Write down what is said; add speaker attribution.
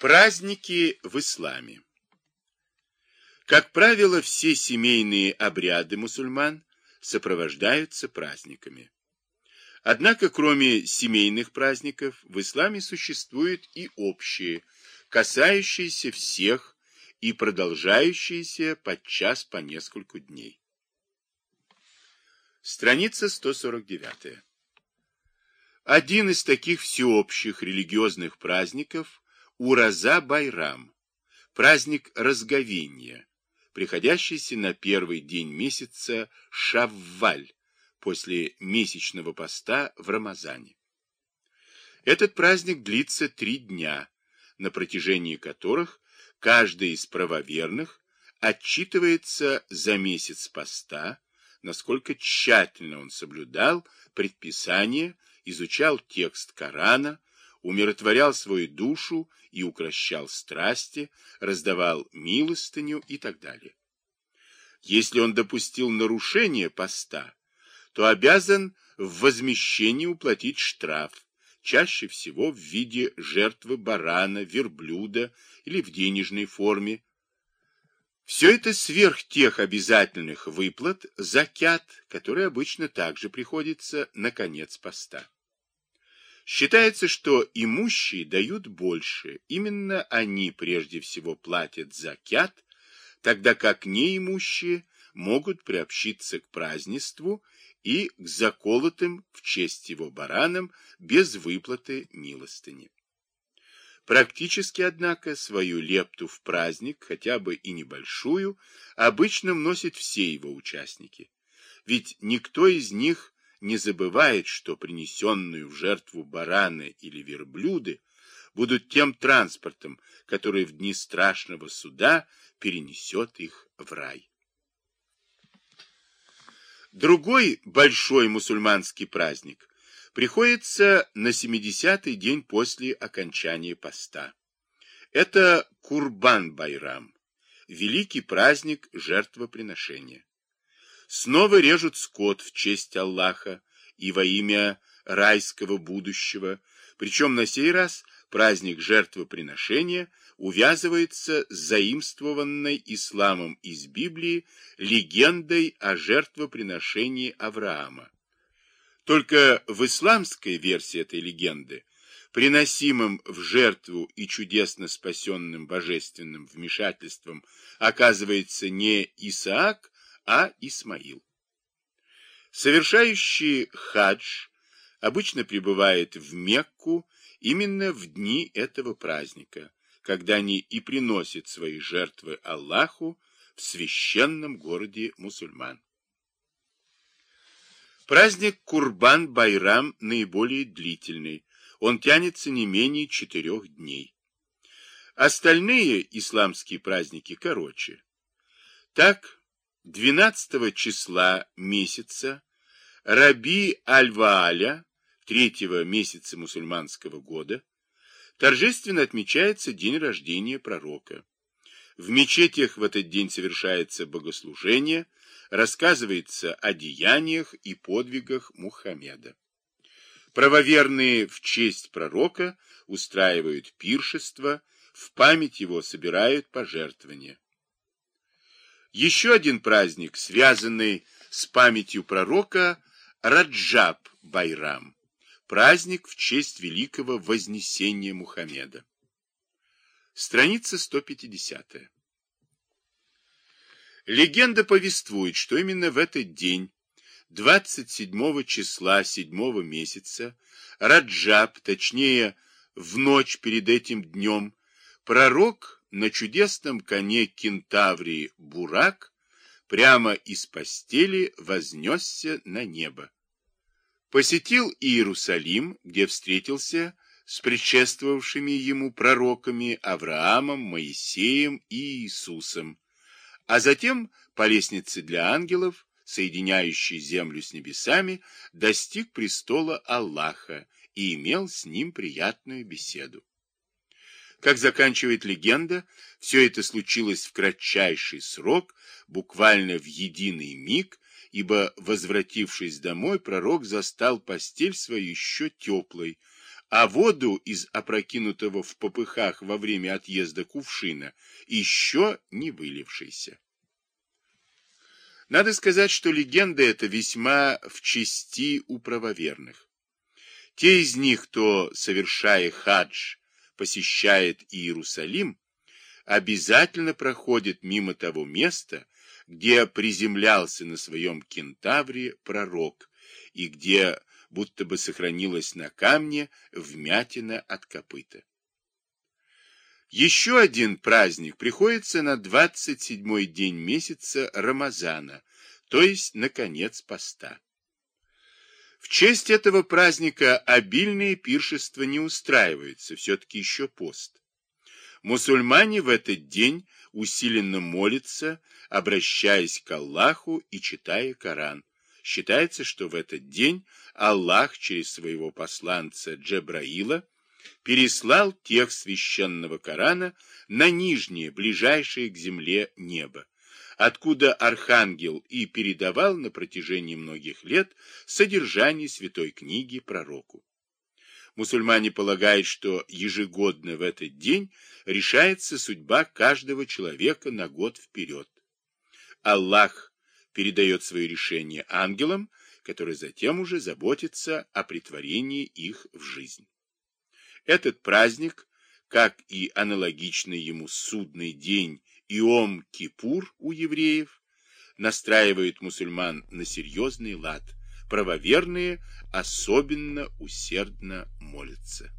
Speaker 1: Праздники в исламе. Как правило, все семейные обряды мусульман сопровождаются праздниками. Однако, кроме семейных праздников, в исламе существуют и общие, касающиеся всех и продолжающиеся подчас по нескольку дней. Страница 149. Один из таких всеобщих религиозных праздников Ураза-Байрам, праздник разговения, приходящийся на первый день месяца Шавваль, после месячного поста в Рамазане. Этот праздник длится три дня, на протяжении которых каждый из правоверных отчитывается за месяц поста, насколько тщательно он соблюдал предписание, изучал текст Корана, умиротворял свою душу и укращал страсти, раздавал милостыню и так далее. Если он допустил нарушение поста, то обязан в возмещении уплатить штраф, чаще всего в виде жертвы барана, верблюда или в денежной форме. Все это сверх тех обязательных выплат, закят, которые обычно также приходится на конец поста. Считается, что имущие дают больше. Именно они прежде всего платят закят, тогда как неимущие могут приобщиться к празднеству и к заколотым в честь его баранам без выплаты милостыни. Практически, однако, свою лепту в праздник, хотя бы и небольшую, обычно вносят все его участники. Ведь никто из них не забывает, что принесенную в жертву бараны или верблюды будут тем транспортом, который в дни страшного суда перенесет их в рай. Другой большой мусульманский праздник приходится на 70-й день после окончания поста. Это Курбан-Байрам, великий праздник жертвоприношения. Снова режут скот в честь Аллаха и во имя райского будущего, причем на сей раз праздник жертвоприношения увязывается с заимствованной исламом из Библии легендой о жертвоприношении Авраама. Только в исламской версии этой легенды приносимым в жертву и чудесно спасенным божественным вмешательством оказывается не Исаак, а Исмаил. Совершающий хадж обычно прибывает в Мекку именно в дни этого праздника, когда они и приносят свои жертвы Аллаху в священном городе мусульман. Праздник Курбан-Байрам наиболее длительный, он тянется не менее четырех дней. Остальные исламские праздники короче. Так, 12 числа месяца Раби Аль-Вааля, третьего месяца мусульманского года, торжественно отмечается день рождения пророка. В мечетях в этот день совершается богослужение, рассказывается о деяниях и подвигах Мухаммеда. Правоверные в честь пророка устраивают пиршество, в память его собирают пожертвования. Еще один праздник, связанный с памятью пророка, Раджаб Байрам, праздник в честь великого вознесения Мухаммеда. Страница 150. Легенда повествует, что именно в этот день, 27 числа 7 месяца, Раджаб, точнее, в ночь перед этим днем, пророк на чудесном коне кентаврии Бурак прямо из постели вознесся на небо. Посетил Иерусалим, где встретился с предшествовавшими ему пророками Авраамом, Моисеем и Иисусом, а затем по лестнице для ангелов, соединяющей землю с небесами, достиг престола Аллаха и имел с ним приятную беседу. Как заканчивает легенда, все это случилось в кратчайший срок, буквально в единый миг, ибо, возвратившись домой, пророк застал постель свою еще теплой, а воду из опрокинутого в попыхах во время отъезда кувшина еще не вылившейся. Надо сказать, что легенда эта весьма в чести у правоверных. Те из них, кто, совершая хадж, посещает Иерусалим, обязательно проходит мимо того места, где приземлялся на своем кентавре пророк, и где будто бы сохранилась на камне вмятина от копыта. Еще один праздник приходится на 27-й день месяца Рамазана, то есть на конец поста. В честь этого праздника обильные пиршества не устраиваются, все-таки еще пост. Мусульмане в этот день усиленно молятся, обращаясь к Аллаху и читая Коран. Считается, что в этот день Аллах через своего посланца Джебраила переслал текст священного Корана на нижнее, ближайшее к земле небо, откуда архангел и передавал на протяжении многих лет содержание святой книги пророку. Мусульмане полагают, что ежегодно в этот день решается судьба каждого человека на год вперед. Аллах передает свои решения ангелам, которые затем уже заботятся о притворении их в жизнь. Этот праздник, как и аналогичный ему судный день Иом-Кипур у евреев, настраивает мусульман на серьезный лад. Правоверные особенно усердно молятся.